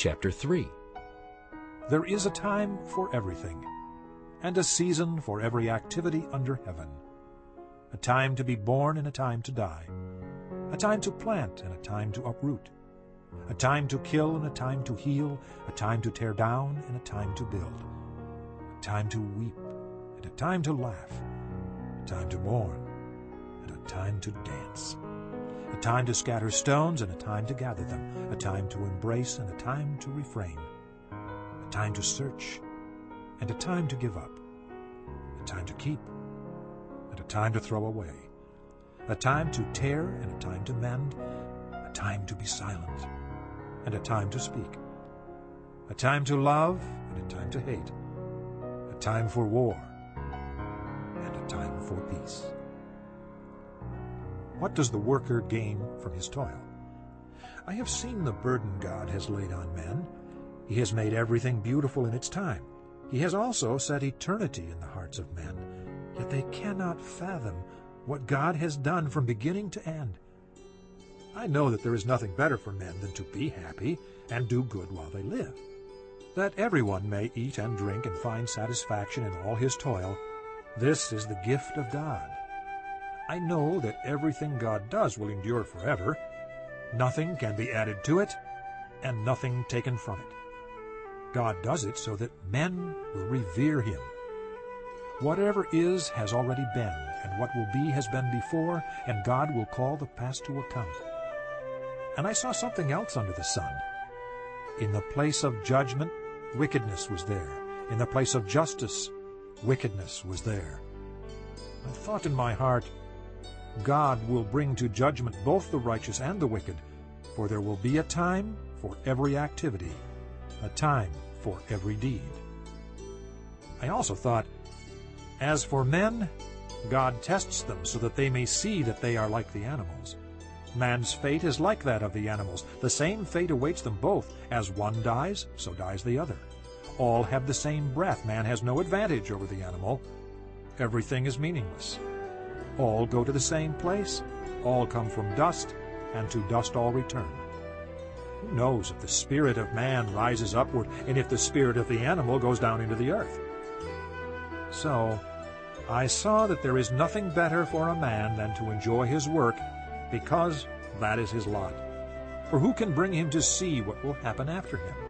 chapter 3. There is a time for everything, and a season for every activity under heaven. A time to be born and a time to die. A time to plant and a time to uproot. A time to kill and a time to heal. A time to tear down and a time to build. A time to weep and a time to laugh. A time to mourn and a time to dance. A time to scatter stones and a time to gather them. A time to embrace and a time to refrain. A time to search and a time to give up. A time to keep and a time to throw away. A time to tear and a time to mend. A time to be silent and a time to speak. A time to love and a time to hate. A time for war and a time for peace. What does the worker gain from his toil? I have seen the burden God has laid on men. He has made everything beautiful in its time. He has also set eternity in the hearts of men, yet they cannot fathom what God has done from beginning to end. I know that there is nothing better for men than to be happy and do good while they live. That everyone may eat and drink and find satisfaction in all his toil, this is the gift of God. I know that everything God does will endure forever. Nothing can be added to it, and nothing taken from it. God does it so that men will revere him. Whatever is has already been, and what will be has been before, and God will call the past to account. And I saw something else under the sun. In the place of judgment, wickedness was there. In the place of justice, wickedness was there. I thought in my heart, God will bring to judgment both the righteous and the wicked, for there will be a time for every activity, a time for every deed. I also thought, as for men, God tests them so that they may see that they are like the animals. Man's fate is like that of the animals. The same fate awaits them both. As one dies, so dies the other. All have the same breath. Man has no advantage over the animal. Everything is meaningless. All go to the same place. All come from dust, and to dust all return. Who knows if the spirit of man rises upward, and if the spirit of the animal goes down into the earth? So I saw that there is nothing better for a man than to enjoy his work, because that is his lot. For who can bring him to see what will happen after him?